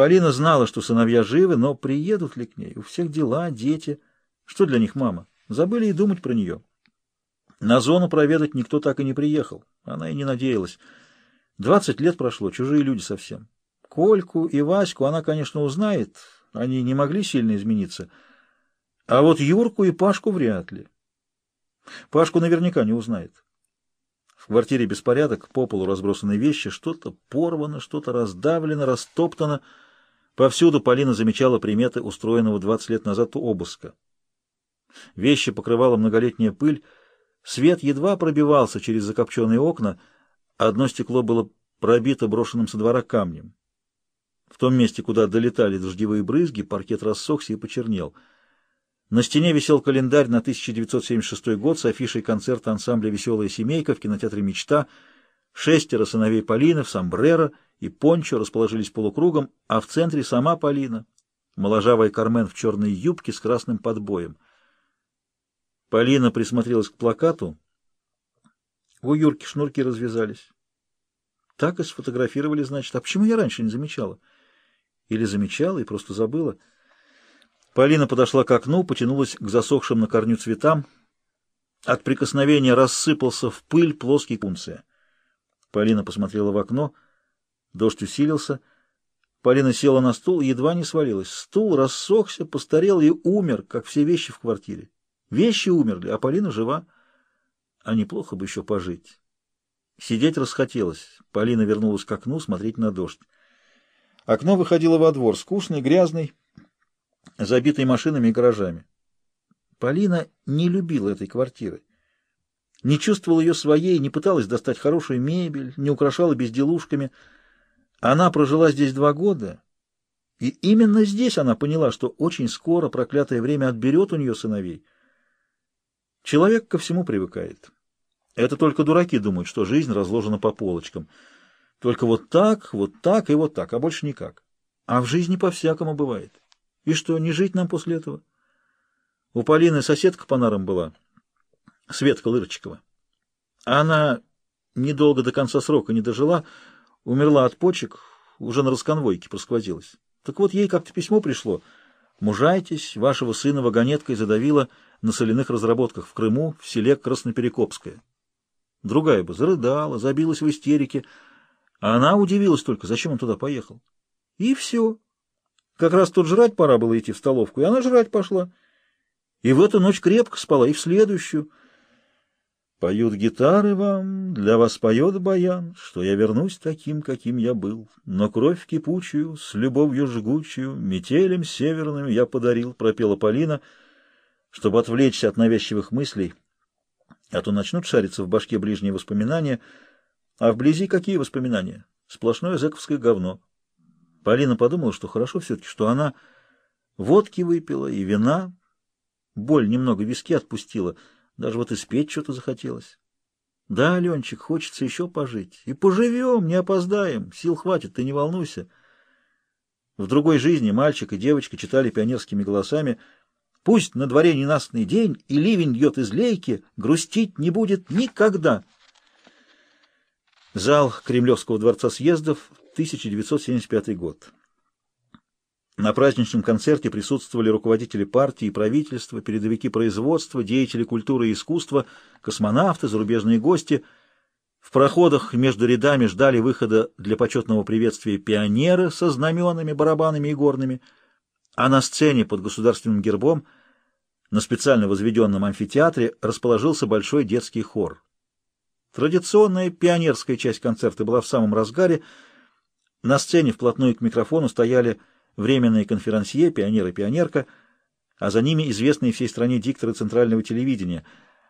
Полина знала, что сыновья живы, но приедут ли к ней? У всех дела, дети. Что для них мама? Забыли и думать про нее. На зону проведать никто так и не приехал. Она и не надеялась. Двадцать лет прошло, чужие люди совсем. Кольку и Ваську она, конечно, узнает. Они не могли сильно измениться. А вот Юрку и Пашку вряд ли. Пашку наверняка не узнает. В квартире беспорядок, по полу разбросаны вещи, что-то порвано, что-то раздавлено, растоптано. Повсюду Полина замечала приметы устроенного 20 лет назад обыска. Вещи покрывала многолетняя пыль, свет едва пробивался через закопченные окна, одно стекло было пробито брошенным со двора камнем. В том месте, куда долетали дождевые брызги, паркет рассохся и почернел. На стене висел календарь на 1976 год с афишей концерта ансамбля «Веселая семейка» в кинотеатре «Мечта». Шестеро сыновей Полины в сомбреро и пончо расположились полукругом, а в центре сама Полина, моложавая Кармен в черной юбке с красным подбоем. Полина присмотрелась к плакату. У Юрки шнурки развязались. Так и сфотографировали, значит. А почему я раньше не замечала? Или замечала и просто забыла? Полина подошла к окну, потянулась к засохшим на корню цветам. От прикосновения рассыпался в пыль плоский кунция. Полина посмотрела в окно — Дождь усилился. Полина села на стул и едва не свалилась. Стул рассохся, постарел и умер, как все вещи в квартире. Вещи умерли, а Полина жива. А неплохо бы еще пожить. Сидеть расхотелось. Полина вернулась к окну смотреть на дождь. Окно выходило во двор, скучный, грязный, забитый машинами и гаражами. Полина не любила этой квартиры. Не чувствовала ее своей, не пыталась достать хорошую мебель, не украшала безделушками — она прожила здесь два года, и именно здесь она поняла, что очень скоро проклятое время отберет у нее сыновей. Человек ко всему привыкает. Это только дураки думают, что жизнь разложена по полочкам. Только вот так, вот так и вот так, а больше никак. А в жизни по-всякому бывает. И что, не жить нам после этого? У Полины соседка по нарам была, Светка Лырочкова. Она недолго до конца срока не дожила, Умерла от почек, уже на расконвойке просквозилась. Так вот, ей как-то письмо пришло. Мужайтесь, вашего сына вагонеткой задавило на соляных разработках в Крыму, в селе Красноперекопское. Другая бы зарыдала, забилась в истерике, а она удивилась только, зачем он туда поехал. И все. Как раз тут жрать пора было идти в столовку, и она жрать пошла. И в эту ночь крепко спала, и в следующую — Поют гитары вам, для вас поет баян, Что я вернусь таким, каким я был. Но кровь кипучую, с любовью жгучую, Метелем северным я подарил, Пропела Полина, чтобы отвлечься от навязчивых мыслей. А то начнут шариться в башке ближние воспоминания. А вблизи какие воспоминания? Сплошное зэковское говно. Полина подумала, что хорошо все-таки, что она водки выпила и вина. Боль немного виски отпустила — даже вот и спеть что-то захотелось. Да, Ленчик, хочется еще пожить. И поживем, не опоздаем. Сил хватит, ты не волнуйся. В другой жизни мальчик и девочка читали пионерскими голосами «Пусть на дворе ненастный день, и ливень льет из лейки, грустить не будет никогда». Зал Кремлевского дворца съездов, 1975 год. На праздничном концерте присутствовали руководители партии и правительства, передовики производства, деятели культуры и искусства, космонавты, зарубежные гости. В проходах между рядами ждали выхода для почетного приветствия пионеры со знаменами, барабанами и горными, а на сцене под государственным гербом на специально возведенном амфитеатре расположился большой детский хор. Традиционная пионерская часть концерта была в самом разгаре. На сцене вплотную к микрофону стояли временные конферансье, пионер и пионерка, а за ними известные всей стране дикторы центрального телевидения.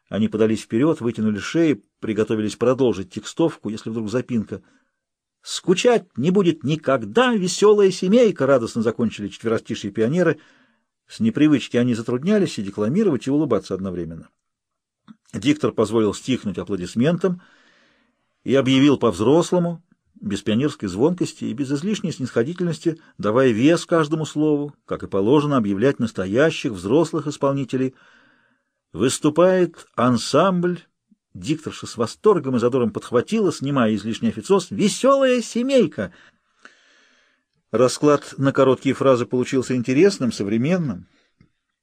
Они подались вперед, вытянули шеи, приготовились продолжить текстовку, если вдруг запинка. «Скучать не будет никогда, веселая семейка!» — радостно закончили четверостишие пионеры. С непривычки они затруднялись и декламировать, и улыбаться одновременно. Диктор позволил стихнуть аплодисментам и объявил по-взрослому, без пионерской звонкости и без излишней снисходительности, давая вес каждому слову, как и положено объявлять настоящих взрослых исполнителей. Выступает ансамбль. Дикторша с восторгом и задором подхватила, снимая излишний официоз, «Веселая семейка!» Расклад на короткие фразы получился интересным, современным.